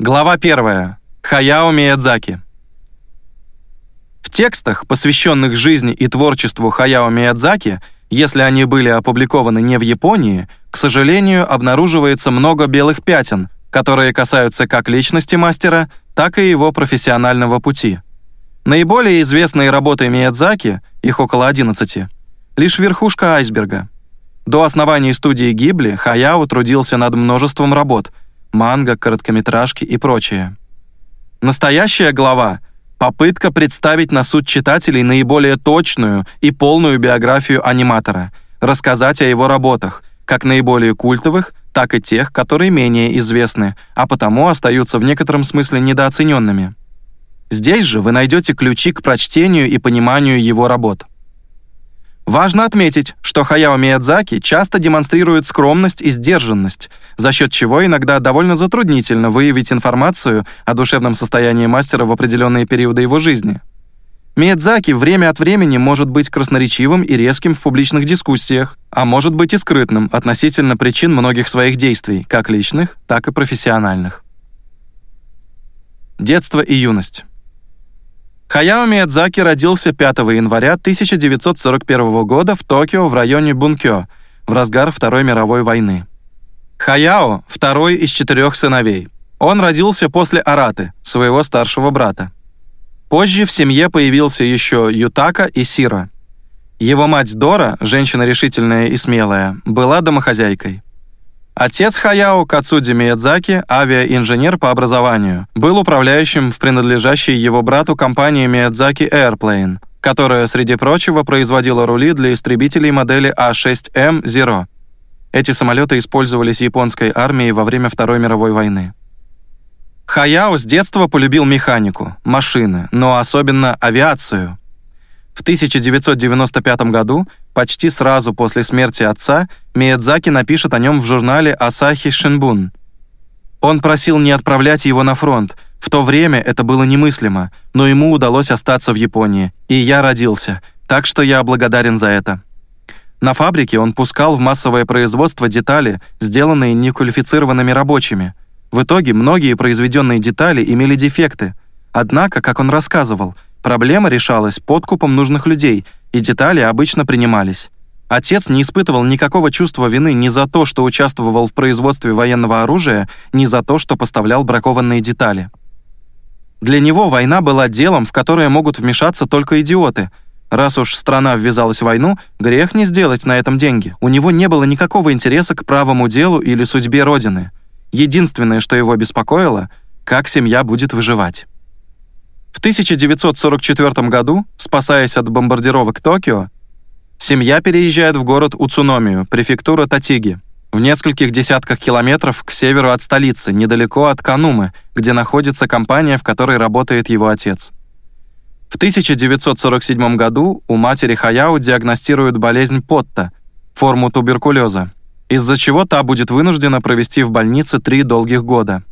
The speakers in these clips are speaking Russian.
Глава 1. Хаяо Миядзаки. В текстах, посвященных жизни и творчеству Хаяо Миядзаки, если они были опубликованы не в Японии, к сожалению, обнаруживается много белых пятен, которые касаются как личности мастера, так и его профессионального пути. Наиболее известные работы Миядзаки, их около 11, лишь верхушка айсберга. До основания студии Гибли Хаяо трудился над множеством работ – манго, короткометражки и прочее. Настоящая глава — попытка представить на суд читателей наиболее точную и полную биографию аниматора, рассказать о его работах, как наиболее культовых, так и тех, которые менее известны, а потому остаются в некотором смысле недооцененными. Здесь же вы найдете ключи к прочтению и пониманию его работ. Важно отметить, что Хаяо Миядзаки часто демонстрирует скромность и сдержанность, за счет чего иногда довольно затруднительно выявить информацию о душевном состоянии мастера в определенные периоды его жизни. Миядзаки время от времени может быть красноречивым и резким в публичных дискуссиях, а может быть и скрытным относительно причин многих своих действий, как личных, так и профессиональных. Детство и юность. Хаяо Миядзаки родился 5 января 1941 года в Токио в районе Бункё в разгар Второй мировой войны. Хаяо – второй из четырех сыновей. Он родился после Араты, своего старшего брата. Позже в семье появился еще Ютака и Сира. Его мать Дора, женщина решительная и смелая, была домохозяйкой. Отец Хаяо Кацуди Миядзаки, авиаинженер по образованию, был управляющим в принадлежащей его брату компании Miyazaki Airplane, которая, среди прочего, производила рули для истребителей модели А6М Zero. Эти самолеты использовались японской армией во время Второй мировой войны. Хаяо с детства полюбил механику, машины, но особенно авиацию. В 1995 году Почти сразу после смерти отца Миядзаки напишет о нем в журнале Asahi Shimbun. Он просил не отправлять его на фронт. В то время это было немыслимо, но ему удалось остаться в Японии, и я родился, так что я благодарен за это. На фабрике он пускал в массовое производство детали, сделанные неквалифицированными рабочими. В итоге многие произведенные детали имели дефекты. Однако, как он рассказывал, проблема решалась подкупом нужных людей – и детали обычно принимались. Отец не испытывал никакого чувства вины ни за то, что участвовал в производстве военного оружия, ни за то, что поставлял бракованные детали. Для него война была делом, в которое могут вмешаться только идиоты. Раз уж страна ввязалась в войну, грех не сделать на этом деньги. У него не было никакого интереса к правому делу или судьбе Родины. Единственное, что его беспокоило, как семья будет выживать. В 1944 году, спасаясь от бомбардировок Токио, семья переезжает в город Уцуномию, префектура Татиги, в нескольких десятках километров к северу от столицы, недалеко от Канумы, где находится компания, в которой работает его отец. В 1947 году у матери Хаяо диагностируют болезнь Потта, форму туберкулеза, из-за чего та будет вынуждена провести в больнице три долгих года.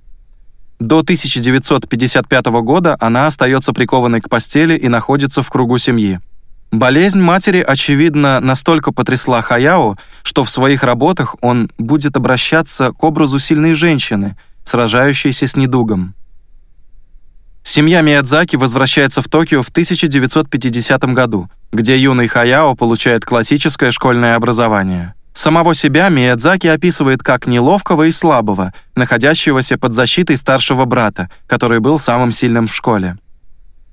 До 1955 года она остается прикованной к постели и находится в кругу семьи. Болезнь матери, очевидно, настолько потрясла Хаяо, что в своих работах он будет обращаться к образу сильной женщины, сражающейся с недугом. Семья Миядзаки возвращается в Токио в 1950 году, где юный Хаяо получает классическое школьное образование. Самого себя Миядзаки описывает как неловкого и слабого, находящегося под защитой старшего брата, который был самым сильным в школе.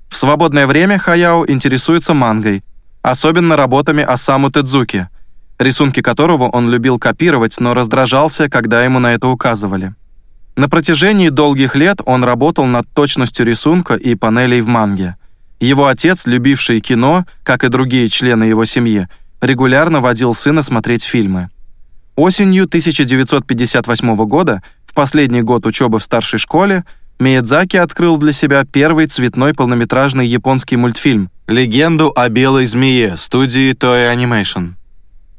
В свободное время Хаяо интересуется мангой, особенно работами Осаму Тедзуки, рисунки которого он любил копировать, но раздражался, когда ему на это указывали. На протяжении долгих лет он работал над точностью рисунка и панелей в манге. Его отец, любивший кино, как и другие члены его семьи, регулярно водил сына смотреть фильмы. Осенью 1958 года, в последний год учебы в старшей школе, Миядзаки открыл для себя первый цветной полнометражный японский мультфильм «Легенду о белой змее» студии Toei Animation.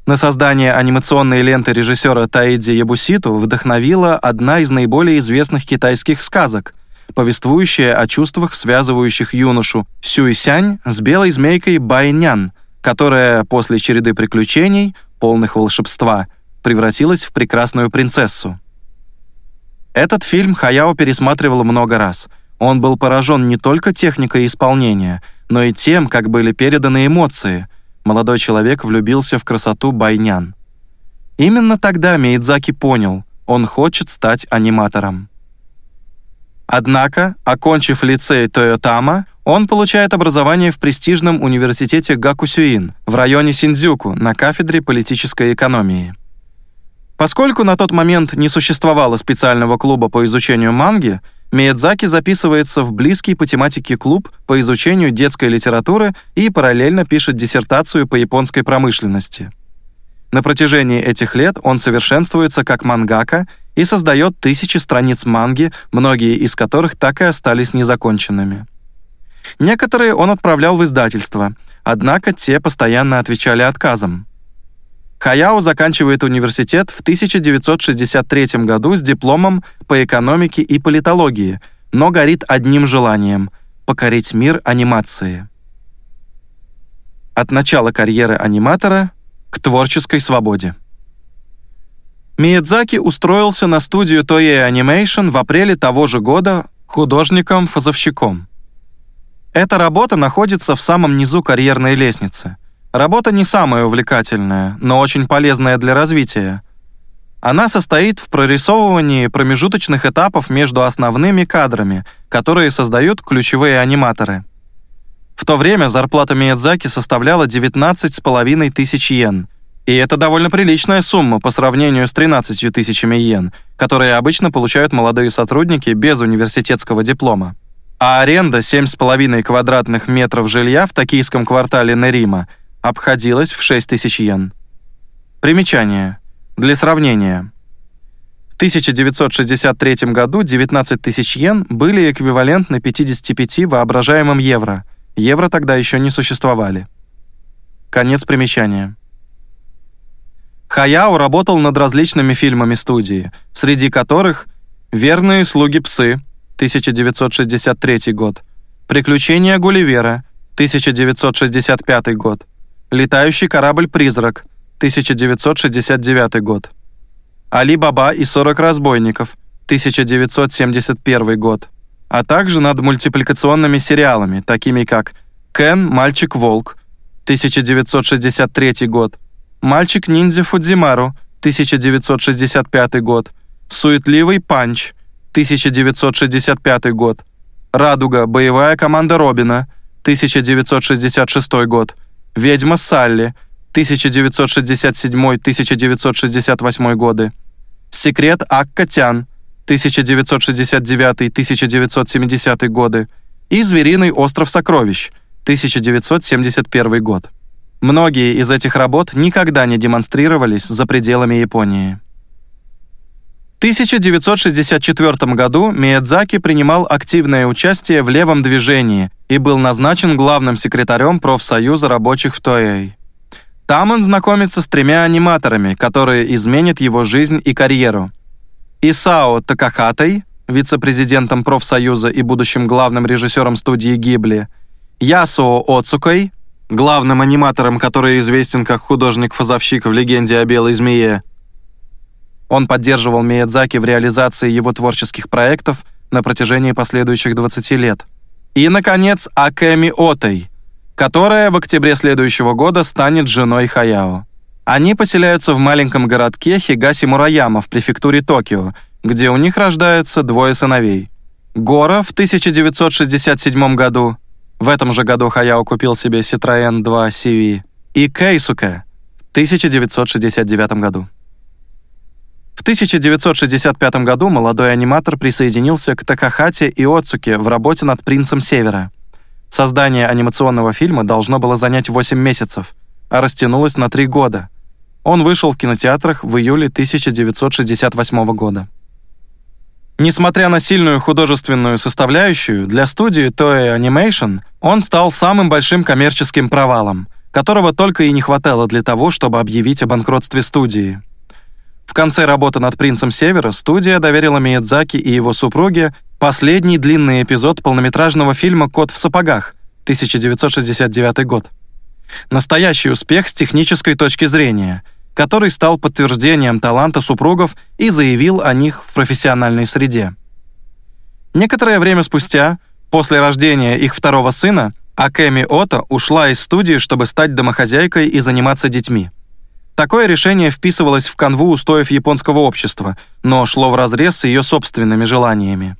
На создание анимационной ленты режиссера Таэдзи Ябуситу вдохновила одна из наиболее известных китайских сказок, повествующая о чувствах, связывающих юношу Сюйсянь с белой змейкой Байнян – которая после череды приключений, полных волшебства, превратилась в прекрасную принцессу. Этот фильм Хаяо пересматривал много раз. Он был поражен не только техникой исполнения, но и тем, как были переданы эмоции. Молодой человек влюбился в красоту Байнян. Именно тогда Миядзаки понял, он хочет стать аниматором. Однако, окончив лицей Тойотама, он получает образование в престижном университете Гакусюин в районе Синдзюку на кафедре политической экономии. Поскольку на тот момент не существовало специального клуба по изучению манги, Миядзаки записывается в близкий по тематике клуб по изучению детской литературы и параллельно пишет диссертацию по японской промышленности. На протяжении этих лет он совершенствуется как мангака и создает тысячи страниц манги, многие из которых так и остались незаконченными. Некоторые он отправлял в издательство, однако те постоянно отвечали отказом. Хаяо заканчивает университет в 1963 году с дипломом по экономике и политологии, но горит одним желанием — покорить мир анимации. От начала карьеры аниматора к творческой свободе. Миядзаки устроился на студию Toei Animation в апреле того же года художником-фазовщиком. Эта работа находится в самом низу карьерной лестницы. Работа не самая увлекательная, но очень полезная для развития. Она состоит в прорисовывании промежуточных этапов между основными кадрами, которые создают ключевые аниматоры. В то время зарплата Миядзаки составляла 19,5 тысяч йен, и это довольно приличная сумма по сравнению с 13 тысячами йен, которые обычно получают молодые сотрудники без университетского диплома а аренда 7,5 квадратных метров жилья в токийском квартале Нерима обходилась в 6 тысяч йен. Примечание. Для сравнения. В 1963 году 19 тысяч йен были эквивалентны 55 воображаемым евро. Евро тогда еще не существовали. Конец примечания. Хаяо работал над различными фильмами студии, среди которых «Верные слуги псы», 1963 год. Приключения Гулливера, 1965 год. Летающий корабль-призрак, 1969 год. Али Баба и 40 разбойников, 1971 год. А также над мультипликационными сериалами, такими как Кен, мальчик-волк, 1963 год. Мальчик-ниндзя Фудзимару, 1965 год. Суетливый панч, 1965 год. Радуга. Боевая команда Робина. 1966 год. Ведьма Салли. 1967-1968 годы. Секрет Аккатян. 1969-1970 годы. И Звериный остров сокровищ. 1971 год. Многие из этих работ никогда не демонстрировались за пределами Японии. 1964 году Миядзаки принимал активное участие в левом движении и был назначен главным секретарем профсоюза рабочих в Тоэй. Там он знакомится с тремя аниматорами, которые изменят его жизнь и карьеру. Исао Такахатой, вице-президентом профсоюза и будущим главным режиссером студии Гибли, Ясуо Оцукой, главным аниматором, который известен как художник-фазовщик в «Легенде о белой змее», он поддерживал Миядзаки в реализации его творческих проектов на протяжении последующих 20 лет. И, наконец, Акэми Отой, которая в октябре следующего года станет женой Хаяо. Они поселяются в маленьком городке Хигаси-Мураяма в префектуре Токио, где у них рождаются двое сыновей. Гора в 1967 году, в этом же году Хаяо купил себе Citroёn 2 CV, и Кейсуке в 1969 году. В 1965 году молодой аниматор присоединился к Такахате и Оцуке в работе над «Принцем Севера». Создание анимационного фильма должно было занять 8 месяцев, а растянулось на 3 года. Он вышел в кинотеатрах в июле 1968 года. Несмотря на сильную художественную составляющую, для студии Toei Animation он стал самым большим коммерческим провалом, которого только и не хватало для того, чтобы объявить о банкротстве студии. В конце работы над «Принцем Севера» студия доверила Миядзаки и его супруге последний длинный эпизод полнометражного фильма «Кот в сапогах» 1969 год. Настоящий успех с технической точки зрения. Который стал подтверждением таланта супругов и заявил о них в профессиональной среде. Некоторое время спустя, после рождения их второго сына, Акеми Ото ушла из студии, чтобы стать домохозяйкой и заниматься детьми. Такое решение вписывалось в канву устоев японского общества, но шло вразрез с ее собственными желаниями.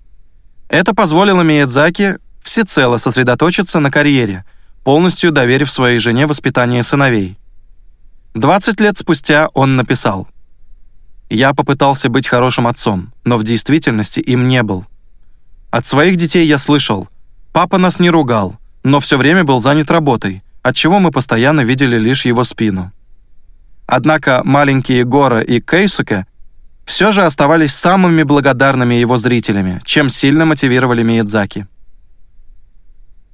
Это позволило Миядзаки всецело сосредоточиться на карьере, полностью доверив своей жене воспитание сыновей. 20 лет спустя он написал «Я попытался быть хорошим отцом, но в действительности им не был. От своих детей я слышал, папа нас не ругал, но все время был занят работой, отчего мы постоянно видели лишь его спину. Однако маленькие Гора и Кейсуке все же оставались самыми благодарными его зрителями, чем сильно мотивировали Миядзаки.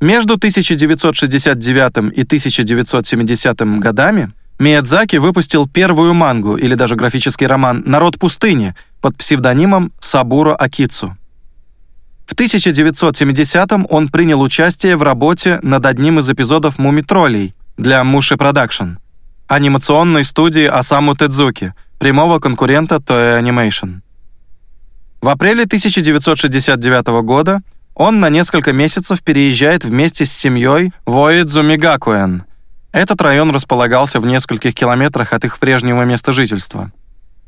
Между 1969 и 1970 годами Миядзаки выпустил первую мангу или даже графический роман «Народ пустыни» под псевдонимом Сабуро Акицу. В 1970-м он принял участие в работе над одним из эпизодов «Мумитроллей» для Mushi Production, анимационной студии Асаму Тедзуки, прямого конкурента Toei Animation. В апреле 1969 года он на несколько месяцев переезжает вместе с семьей в Оидзу Мигакуэн. Этот район располагался в нескольких километрах от их прежнего места жительства.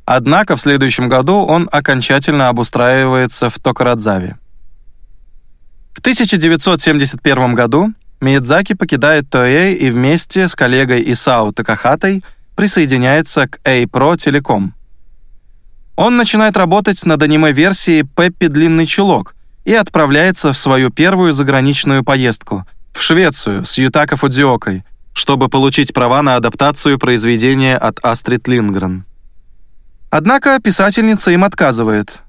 Однако в следующем году он окончательно обустраивается в Токарадзаве. В 1971 году Миядзаки покидает Toei и вместе с коллегой Исао Такахатой присоединяется к A-Pro Telecom. Он начинает работать над аниме-версией «Пеппи Длинный Чулок» и отправляется в свою первую заграничную поездку в Швецию с Ютако Фудзиокой, чтобы получить права на адаптацию произведения от Астрид Лингрен. Однако писательница им отказывает,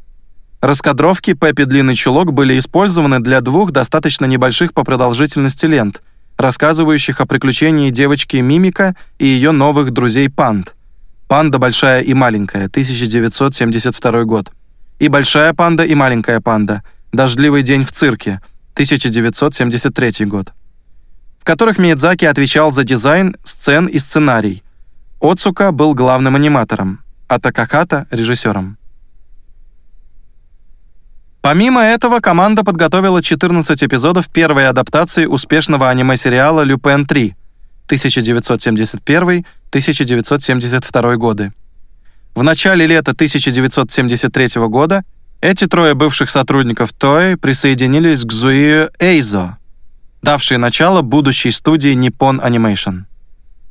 Раскадровки Пеппи Длинный Чулок были использованы для двух достаточно небольших по продолжительности лент, рассказывающих о приключении девочки Мимика и ее новых друзей Панд. «Панда большая и маленькая», 1972 год. И «Большая панда и маленькая панда», «Дождливый день в цирке», 1973 год. Которых Миядзаки отвечал за дизайн, сцен и сценарий. Оцука был главным аниматором, а Такахата — режиссером. Помимо этого, команда подготовила 14 эпизодов первой адаптации успешного аниме-сериала «Люпен 3» 1971-1972 годы. В начале лета 1973 года эти трое бывших сотрудников Toei присоединились к Зуио Эйзо, давшей начало будущей студии Nippon Animation.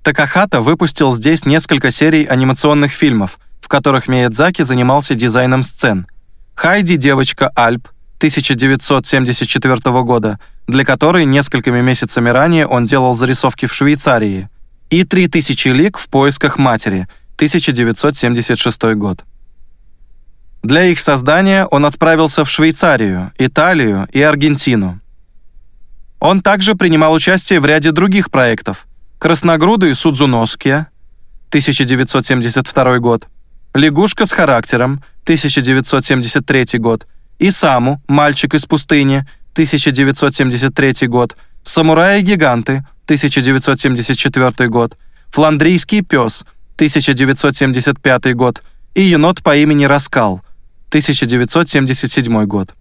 Такахата выпустил здесь несколько серий анимационных фильмов, в которых Миядзаки занимался дизайном сцен – Хайди девочка Альп 1974 года, для которой несколькими месяцами ранее он делал зарисовки в Швейцарии, и «3000 лик в поисках матери» 1976 год. Для их создания он отправился в Швейцарию, Италию и Аргентину. Он также принимал участие в ряде других проектов «Красногрудый Судзуноски» 1972 год, «Лягушка с характером» 1973 год, Исаму, мальчик из пустыни, 1973 год, Самураи-гиганты, 1974 год, Фландрийский пес, 1975 год и енот по имени Раскал, 1977 год.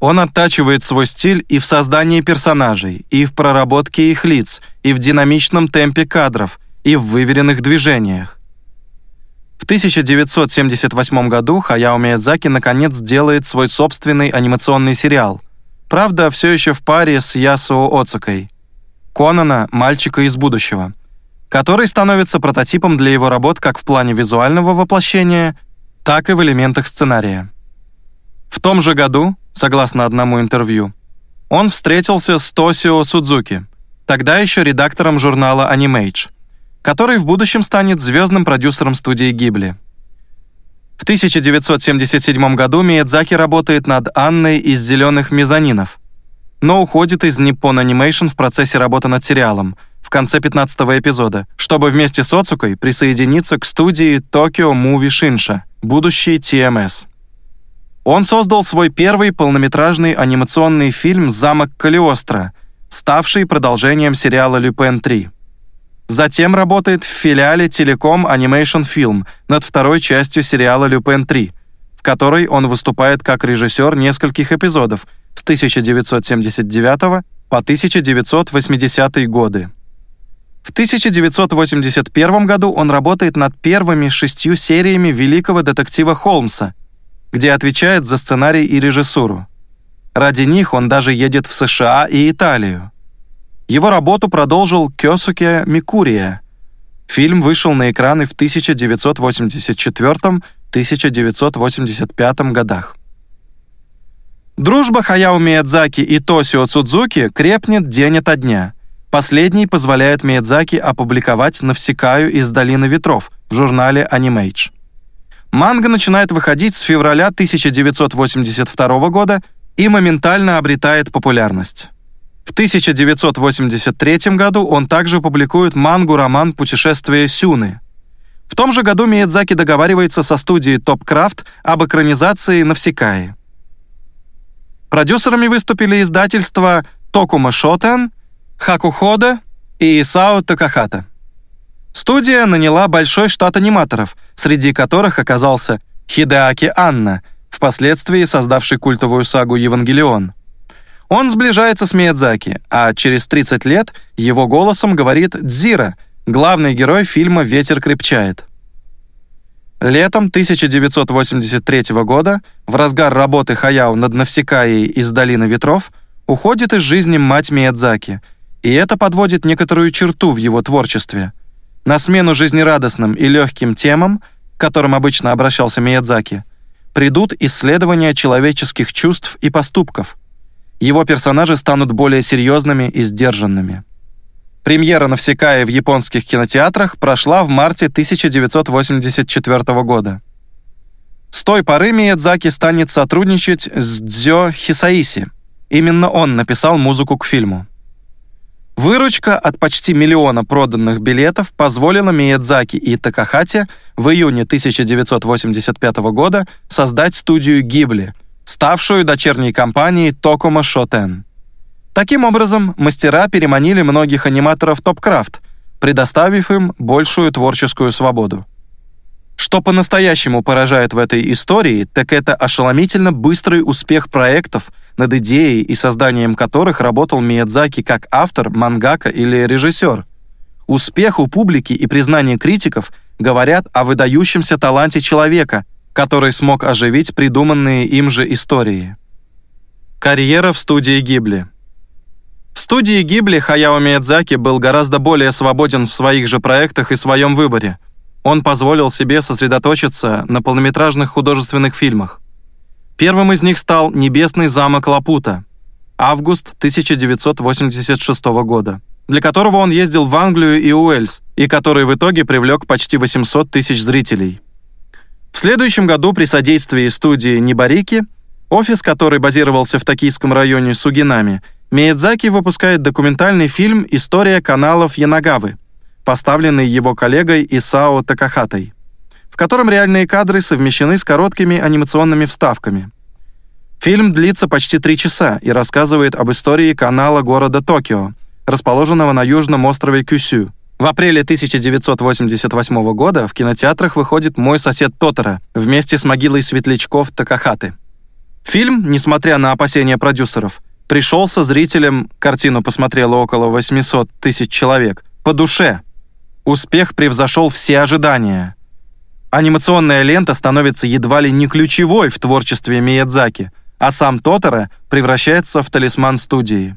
Он оттачивает свой стиль и в создании персонажей, и в проработке их лиц, и в динамичном темпе кадров, и в выверенных движениях. В 1978 году Хаяо Миядзаки наконец делает свой собственный анимационный сериал. Правда, все еще в паре с Ясуо Оцукой. Конана «Мальчика из будущего», который становится прототипом для его работ как в плане визуального воплощения, так и в элементах сценария. В том же году, согласно одному интервью, он встретился с Тосио Судзуки, тогда еще редактором журнала Animage – который в будущем станет звездным продюсером студии Гибли. В 1977 году Миядзаки работает над Анной из «Зеленых мезонинов», но уходит из Nippon Animation в процессе работы над сериалом в конце 15 эпизода, чтобы вместе с Оцукой присоединиться к студии Tokyo Movie Shinsha, будущий TMS. Он создал свой первый полнометражный анимационный фильм «Замок Калиостро», ставший продолжением сериала «Люпен 3». Затем работает в филиале Telecom Animation Film над второй частью сериала «Люпен 3», в которой он выступает как режиссер нескольких эпизодов с 1979 по 1980 годы. В 1981 году он работает над первыми шестью сериями великого детектива Холмса, где отвечает за сценарий и режиссуру. Ради них он даже едет в США и Италию. Его работу продолжил Кёсуке Микурия. Фильм вышел на экраны в 1984-1985 годах. Дружба Хаяо Миядзаки и Тосио Судзуки крепнет день ото дня. Последний позволяет Миядзаки опубликовать «Навсекаю из долины ветров» в журнале Animage. Манга начинает выходить с февраля 1982 года и моментально обретает популярность. В 1983 году он также публикует мангу-роман «Путешествие Сюны». В том же году Миядзаки договаривается со студией Topcraft об экранизации «Навсекаи». Продюсерами выступили издательства Токума Шотен, Хакухода и Исао Такахата. Студия наняла большой штат аниматоров, среди которых оказался Хидеаки Анна, впоследствии создавший культовую сагу «Евангелион». Он сближается с Миядзаки, а через 30 лет его голосом говорит Дзира, главный герой фильма «Ветер крепчает». Летом 1983 года, в разгар работы Хаяо над Навсекаей из «Долины ветров», уходит из жизни мать Миядзаки, и это подводит некоторую черту в его творчестве. На смену жизнерадостным и легким темам, к которым обычно обращался Миядзаки, придут исследования человеческих чувств и поступков – его персонажи станут более серьезными и сдержанными. Премьера Навсекая в японских кинотеатрах прошла в марте 1984 года. С той поры Миядзаки станет сотрудничать с Дзё Хисаиси. Именно он написал музыку к фильму. Выручка от почти миллиона проданных билетов позволила Миядзаки и Такахате в июне 1985 года создать студию Гибли – ставшую дочерней компанией Tokuma Shoten. Таким образом, мастера переманили многих аниматоров Topcraft, предоставив им большую творческую свободу. Что по-настоящему поражает в этой истории, так это ошеломительно быстрый успех проектов, над идеей и созданием которых работал Миядзаки как автор, мангака или режиссер. Успех у публики и признание критиков говорят о выдающемся таланте человека – который смог оживить придуманные им же истории. Карьера в студии Гибли. В студии Гибли Хаяо Миядзаки был гораздо более свободен в своих же проектах и своем выборе. Он позволил себе сосредоточиться на полнометражных художественных фильмах. Первым из них стал «Небесный замок Лапута», август 1986 года, для которого он ездил в Англию и Уэльс, и который в итоге привлек почти 800 тысяч зрителей. В следующем году при содействии студии Нибарики, офис которой базировался в токийском районе Сугинами, Миядзаки выпускает документальный фильм «История каналов Янагавы», поставленный его коллегой Исао Такахатой, котором реальные кадры совмещены с короткими анимационными вставками. Фильм длится почти три часа и рассказывает об истории канала города Токио, расположенного на южном острове Кюсю, в апреле 1988 года в кинотеатрах выходит «Мой сосед Тотора» вместе с могилой светлячков Такахаты. Фильм, несмотря на опасения продюсеров, пришелся зрителям, картину посмотрело около 800 тысяч человек, по душе. Успех превзошел все ожидания. Анимационная лента становится едва ли не ключевой в творчестве Миядзаки, а сам Тотора превращается в талисман студии.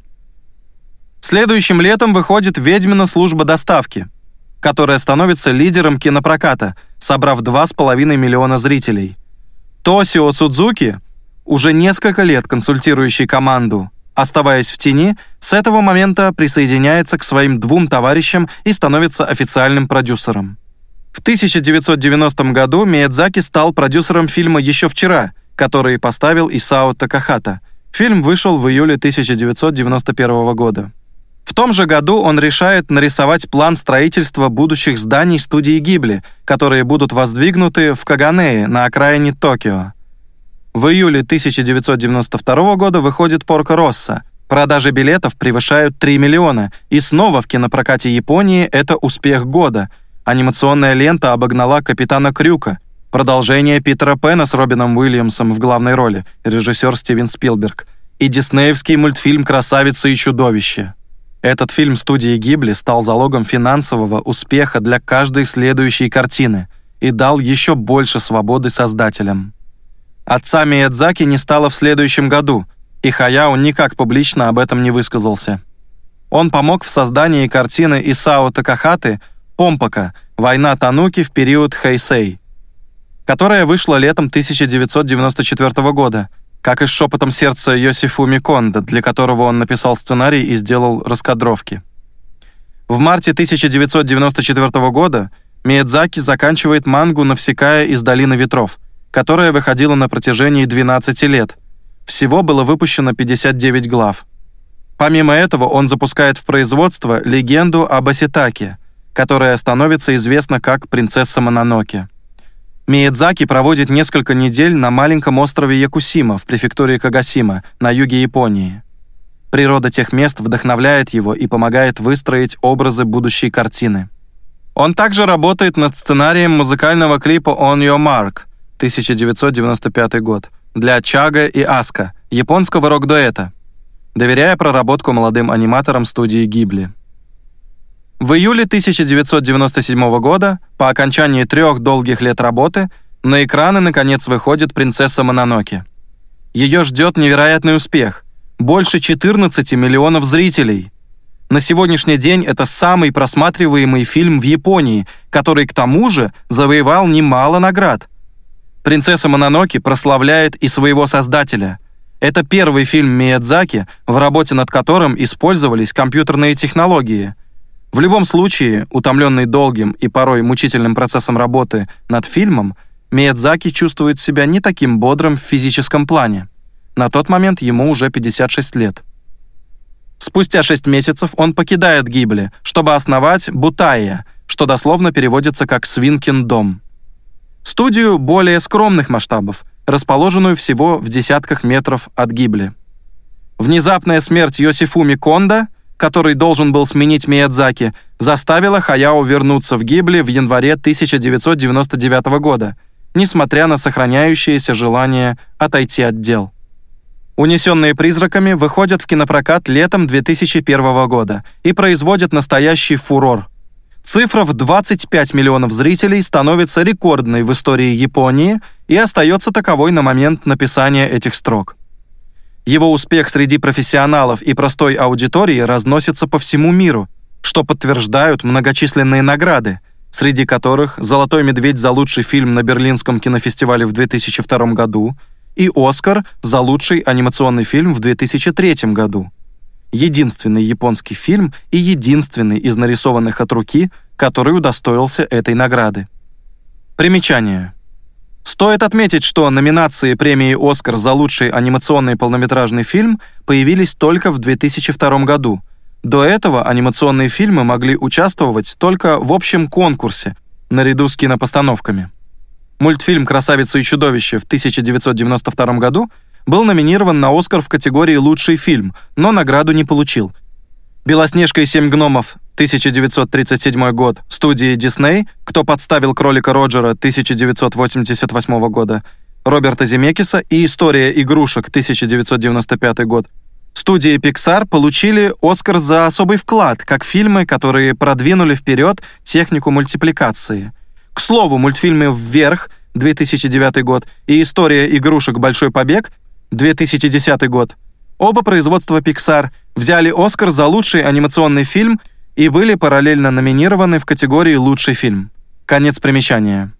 Следующим летом выходит «Ведьмина служба доставки», которая становится лидером кинопроката, собрав 2,5 миллиона зрителей. Тосио Судзуки, уже несколько лет консультирующий команду, оставаясь в тени, с этого момента присоединяется к своим двум товарищам и становится официальным продюсером. В 1990 году Миядзаки стал продюсером фильма «Еще вчера», который поставил Исао Такахата. Фильм вышел в июле 1991 года. В том же году он решает нарисовать план строительства будущих зданий студии Гибли, которые будут воздвигнуты в Каганее на окраине Токио. В июле 1992 года выходит «Порко Росса», Продажи билетов превышают 3 миллиона, и снова в кинопрокате Японии это успех года. Анимационная лента обогнала «Капитана Крюка», продолжение Питера Пэна с Робином Уильямсом в главной роли, режиссер Стивен Спилберг, и диснеевский мультфильм «Красавица и чудовище». Этот фильм студии Гибли стал залогом финансового успеха для каждой следующей картины и дал еще больше свободы создателям. Отца Миядзаки не стало в следующем году – и Хаяо никак публично об этом не высказался. Он помог в создании картины Исао Такахаты «Помпака. Война Тануки в период Хэйсэй», которая вышла летом 1994 года, как и с «Шепотом сердца» Йосифу Микондо, для которого он написал сценарий и сделал раскадровки. В марте 1994 года Миядзаки заканчивает мангу «Навсекая из долины ветров», которая выходила на протяжении 12 лет, всего было выпущено 59 глав. Помимо этого, он запускает в производство легенду об Аситаке, которая становится известна как «Принцесса Мононоке». Миядзаки проводит несколько недель на маленьком острове Якусима в префектуре Кагасима на юге Японии. Природа тех мест вдохновляет его и помогает выстроить образы будущей картины. Он также работает над сценарием музыкального клипа «On Your Mark» 1995 год, для Чага и Аска, японского рок-дуэта, доверяя проработку молодым аниматорам студии Гибли. В июле 1997 года, по окончании трех долгих лет работы, на экраны наконец выходит «Принцесса Мононоке». Ее ждет невероятный успех – больше 14 миллионов зрителей. На сегодняшний день это самый просматриваемый фильм в Японии, который к тому же завоевал немало наград. Принцесса Мононоки прославляет и своего создателя. Это первый фильм Миядзаки, в работе над которым использовались компьютерные технологии. В любом случае, утомленный долгим и порой мучительным процессом работы над фильмом, Миядзаки чувствует себя не таким бодрым в физическом плане. На тот момент ему уже 56 лет. Спустя 6 месяцев он покидает Гибли, чтобы основать Бутайя, что дословно переводится как «свинкин дом». Студию более скромных масштабов, расположенную всего в десятках метров от Гибли. Внезапная смерть Йосифуми Конда, который должен был сменить Миядзаки, заставила Хаяо вернуться в Гибли в январе 1999 года, несмотря на сохраняющееся желание отойти от дел. «Унесенные призраками» выходят в кинопрокат летом 2001 года и производят настоящий фурор. Цифра в 25 миллионов зрителей становится рекордной в истории Японии и остается таковой на момент написания этих строк. Его успех среди профессионалов и простой аудитории разносится по всему миру, что подтверждают многочисленные награды, среди которых «Золотой медведь» за лучший фильм на Берлинском кинофестивале в 2002 году и «Оскар» за лучший анимационный фильм в 2003 году единственный японский фильм и единственный из нарисованных от руки, который удостоился этой награды. Примечание. Стоит отметить, что номинации премии «Оскар» за лучший анимационный полнометражный фильм появились только в 2002 году. До этого анимационные фильмы могли участвовать только в общем конкурсе, наряду с кинопостановками. Мультфильм «Красавица и чудовище» в 1992 году был номинирован на «Оскар» в категории «Лучший фильм», но награду не получил. «Белоснежка и семь гномов» 1937 год студии Дисней, «Кто подставил кролика Роджера» 1988 года Роберта Земекиса и «История игрушек» 1995 год Студии Pixar получили «Оскар» за особый вклад, как фильмы, которые продвинули вперед технику мультипликации. К слову, мультфильмы «Вверх» 2009 год и «История игрушек. Большой побег» 2010 год. Оба производства Pixar взяли Оскар за лучший анимационный фильм и были параллельно номинированы в категории «Лучший фильм». Конец примечания.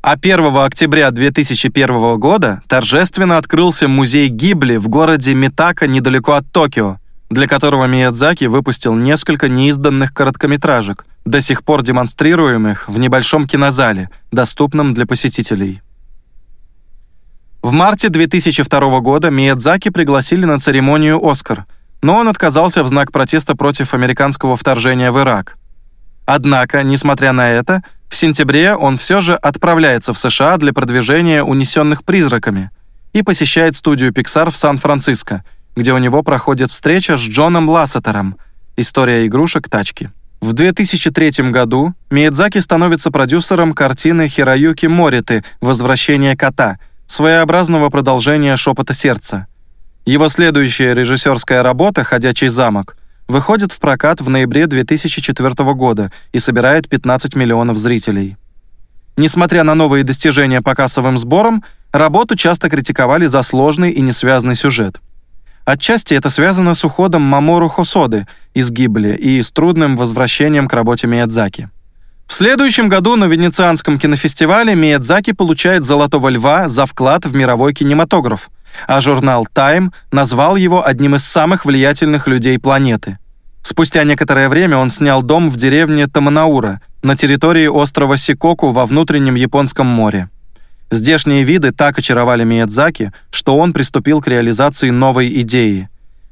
А 1 октября 2001 года торжественно открылся музей Гибли в городе Митака недалеко от Токио, для которого Миядзаки выпустил несколько неизданных короткометражек, до сих пор демонстрируемых в небольшом кинозале, доступном для посетителей. В марте 2002 года Миядзаки пригласили на церемонию «Оскар», но он отказался в знак протеста против американского вторжения в Ирак. Однако, несмотря на это, в сентябре он все же отправляется в США для продвижения «Унесенных призраками» и посещает студию Pixar в Сан-Франциско, где у него проходит встреча с Джоном Лассетером «История игрушек тачки». В 2003 году Миядзаки становится продюсером картины Хироюки Мориты «Возвращение кота», своеобразного продолжения «Шепота сердца». Его следующая режиссерская работа «Ходячий замок» выходит в прокат в ноябре 2004 года и собирает 15 миллионов зрителей. Несмотря на новые достижения по кассовым сборам, работу часто критиковали за сложный и несвязанный сюжет. Отчасти это связано с уходом Мамору Хосоды из Гибли и с трудным возвращением к работе Миядзаки. В следующем году на Венецианском кинофестивале Миядзаки получает «Золотого льва» за вклад в мировой кинематограф, а журнал Time назвал его одним из самых влиятельных людей планеты. Спустя некоторое время он снял дом в деревне Таманаура на территории острова Сикоку во внутреннем Японском море. Здешние виды так очаровали Миядзаки, что он приступил к реализации новой идеи.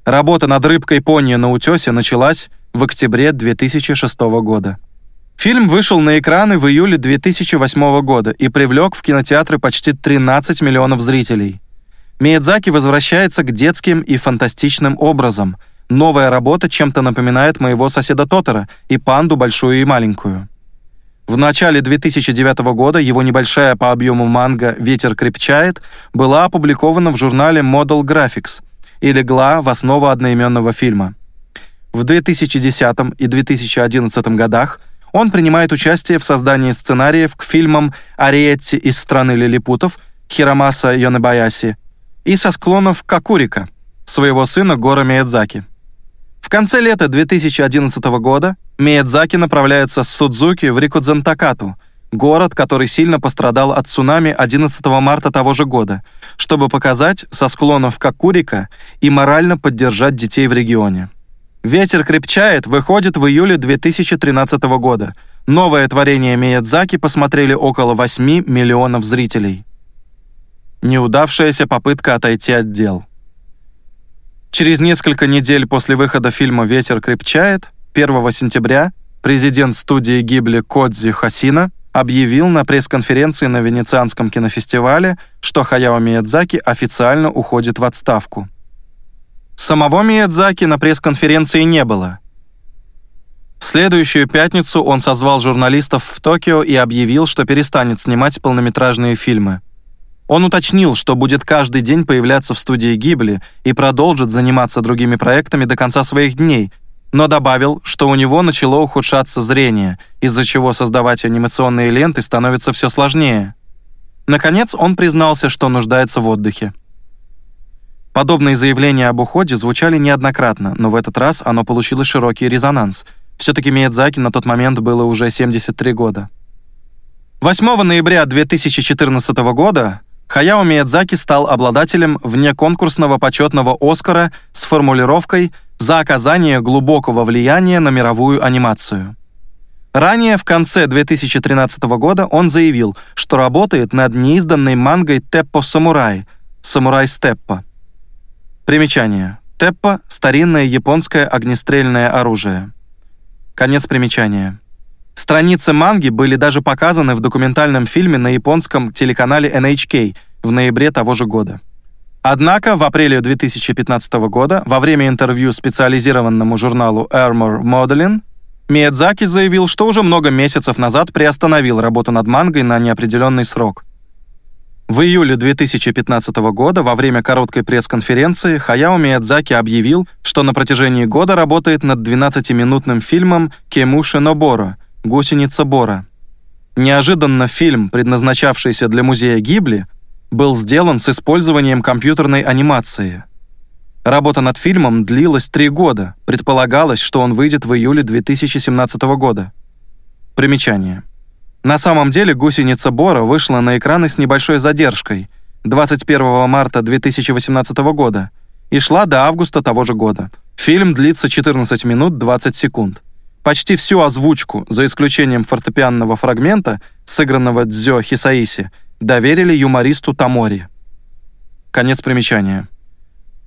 Работа над рыбкой пони на утесе началась в октябре 2006 года. Фильм вышел на экраны в июле 2008 года и привлек в кинотеатры почти 13 миллионов зрителей. Миядзаки возвращается к детским и фантастичным образам. Новая работа чем-то напоминает моего соседа Тотора и панду большую и маленькую. В начале 2009 года его небольшая по объему манга «Ветер крепчает» была опубликована в журнале Model Graphics и легла в основу одноименного фильма. В 2010 и 2011 годах он принимает участие в создании сценариев к фильмам «Ариетти из страны лилипутов» Хиромаса Йонебаяси и со склонов Какурика, своего сына Гора Миядзаки. В конце лета 2011 года Миядзаки направляется с Судзуки в Рикудзентакату, город, который сильно пострадал от цунами 11 марта того же года, чтобы показать со склонов Какурика и морально поддержать детей в регионе. «Ветер крепчает» выходит в июле 2013 года. Новое творение Миядзаки посмотрели около 8 миллионов зрителей. Неудавшаяся попытка отойти от дел. Через несколько недель после выхода фильма «Ветер крепчает» 1 сентября президент студии Гибли Кодзи Хасина объявил на пресс-конференции на Венецианском кинофестивале, что Хаяо Миядзаки официально уходит в отставку. Самого Миядзаки на пресс-конференции не было. В следующую пятницу он созвал журналистов в Токио и объявил, что перестанет снимать полнометражные фильмы. Он уточнил, что будет каждый день появляться в студии Гибли и продолжит заниматься другими проектами до конца своих дней, но добавил, что у него начало ухудшаться зрение, из-за чего создавать анимационные ленты становится все сложнее. Наконец, он признался, что нуждается в отдыхе. Подобные заявления об уходе звучали неоднократно, но в этот раз оно получило широкий резонанс. Все-таки Миядзаки на тот момент было уже 73 года. 8 ноября 2014 года Хаяо Миядзаки стал обладателем внеконкурсного почетного Оскара с формулировкой «За оказание глубокого влияния на мировую анимацию». Ранее, в конце 2013 года, он заявил, что работает над неизданной мангой Теппо Самурай «Самурай Степпа». Примечание. Теппа – старинное японское огнестрельное оружие. Конец примечания. Страницы манги были даже показаны в документальном фильме на японском телеканале NHK в ноябре того же года. Однако в апреле 2015 года, во время интервью специализированному журналу Armor Modeling, Миядзаки заявил, что уже много месяцев назад приостановил работу над мангой на неопределенный срок. В июле 2015 года во время короткой пресс-конференции Хаяо Миядзаки объявил, что на протяжении года работает над 12-минутным фильмом «Кемуши Ноборо» «Гусеница Бора». Неожиданно фильм, предназначавшийся для музея Гибли, был сделан с использованием компьютерной анимации. Работа над фильмом длилась три года, предполагалось, что он выйдет в июле 2017 года. Примечание. На самом деле «Гусеница Бора» вышла на экраны с небольшой задержкой 21 марта 2018 года и шла до августа того же года. Фильм длится 14 минут 20 секунд. Почти всю озвучку, за исключением фортепианного фрагмента, сыгранного Дзё Хисаиси, доверили юмористу Тамори. Конец примечания.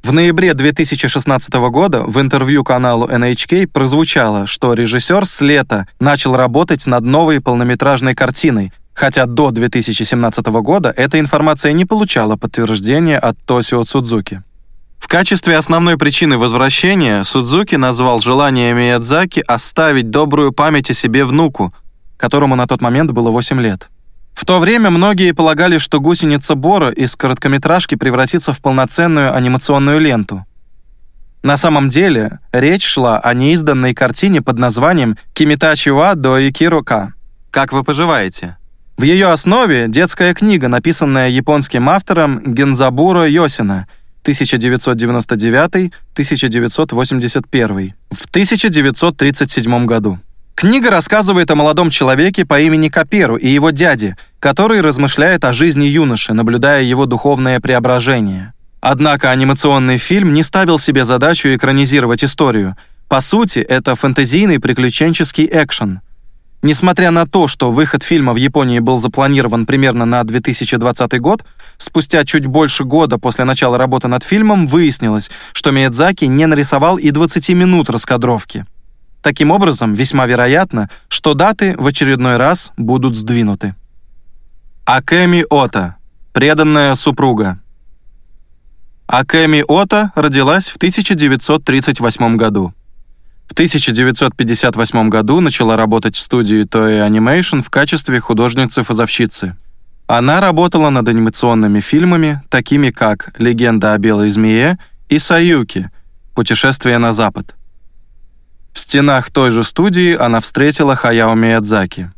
В ноябре 2016 года в интервью каналу NHK прозвучало, что режиссер с лета начал работать над новой полнометражной картиной, хотя до 2017 года эта информация не получала подтверждения от Тосио Судзуки. В качестве основной причины возвращения Судзуки назвал желание Миядзаки оставить добрую память о себе внуку, которому на тот момент было 8 лет. В то время многие полагали, что гусеница Бора из короткометражки превратится в полноценную анимационную ленту. На самом деле, речь шла о неизданной картине под названием «Кимитачи ва до Икирока». Как вы поживаете? В ее основе детская книга, написанная японским автором Гензабуро Йосина 1999-1981 в 1937 году. Книга рассказывает о молодом человеке по имени Каперу и его дяде, который размышляет о жизни юноши, наблюдая его духовное преображение. Однако анимационный фильм не ставил себе задачу экранизировать историю. По сути, это фэнтезийный приключенческий экшен. Несмотря на то, что выход фильма в Японии был запланирован примерно на 2020 год, спустя чуть больше года после начала работы над фильмом выяснилось, что Миядзаки не нарисовал и 20 минут раскадровки. Таким образом, весьма вероятно, что даты в очередной раз будут сдвинуты. Акэми Ота. Преданная супруга. Акэми Ота родилась в 1938 году. В 1958 году начала работать в студии Toei Animation в качестве художницы-фазовщицы. Она работала над анимационными фильмами, такими как «Легенда о белой змее» и «Саюки. Путешествие на запад». В стенах той же студии она встретила Хаяо Миядзаки.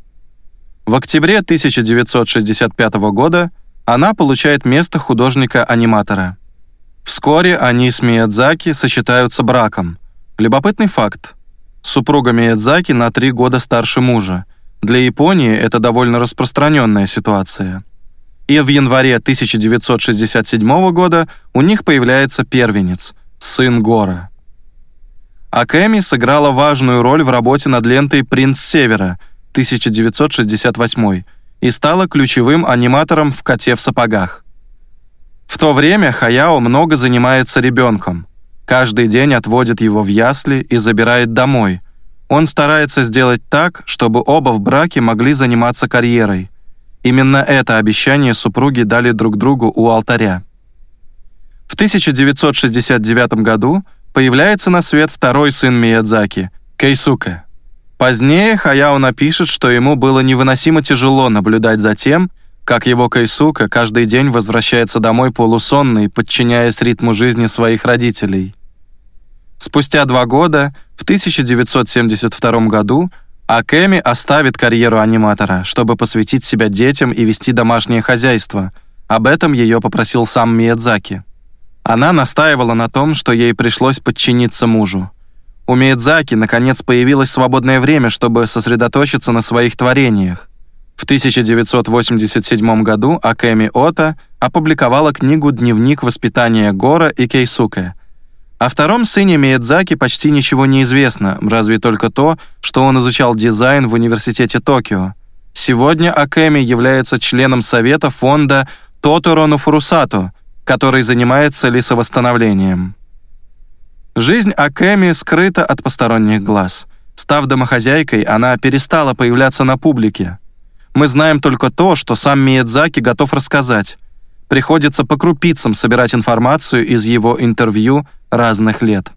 В октябре 1965 года она получает место художника-аниматора. Вскоре они с Миядзаки сочетаются браком. Любопытный факт. Супруга Миядзаки на три года старше мужа. Для Японии это довольно распространенная ситуация. И в январе 1967 года у них появляется первенец, сын Гора. Акэми сыграла важную роль в работе над лентой «Принц Севера» 1968 и стала ключевым аниматором в «Коте в сапогах». В то время Хаяо много занимается ребенком. Каждый день отводит его в ясли и забирает домой. Он старается сделать так, чтобы оба в браке могли заниматься карьерой. Именно это обещание супруги дали друг другу у алтаря. В 1969 году появляется на свет второй сын Миядзаки, Кейсука. Позднее Хаяо напишет, что ему было невыносимо тяжело наблюдать за тем, как его Кейсука каждый день возвращается домой полусонный, подчиняясь ритму жизни своих родителей. Спустя два года, в 1972 году, Акеми оставит карьеру аниматора, чтобы посвятить себя детям и вести домашнее хозяйство. Об этом ее попросил сам Миядзаки. Она настаивала на том, что ей пришлось подчиниться мужу. У Миядзаки наконец появилось свободное время, чтобы сосредоточиться на своих творениях. В 1987 году Акэми Ота опубликовала книгу «Дневник воспитания Гора и Кейсуке». О втором сыне Миядзаки почти ничего не известно, разве только то, что он изучал дизайн в университете Токио. Сегодня Акэми является членом совета фонда Тоторо Фурусато, который занимается лесовосстановлением. Жизнь Акэми скрыта от посторонних глаз. Став домохозяйкой, она перестала появляться на публике. Мы знаем только то, что сам Миядзаки готов рассказать. Приходится по крупицам собирать информацию из его интервью разных лет.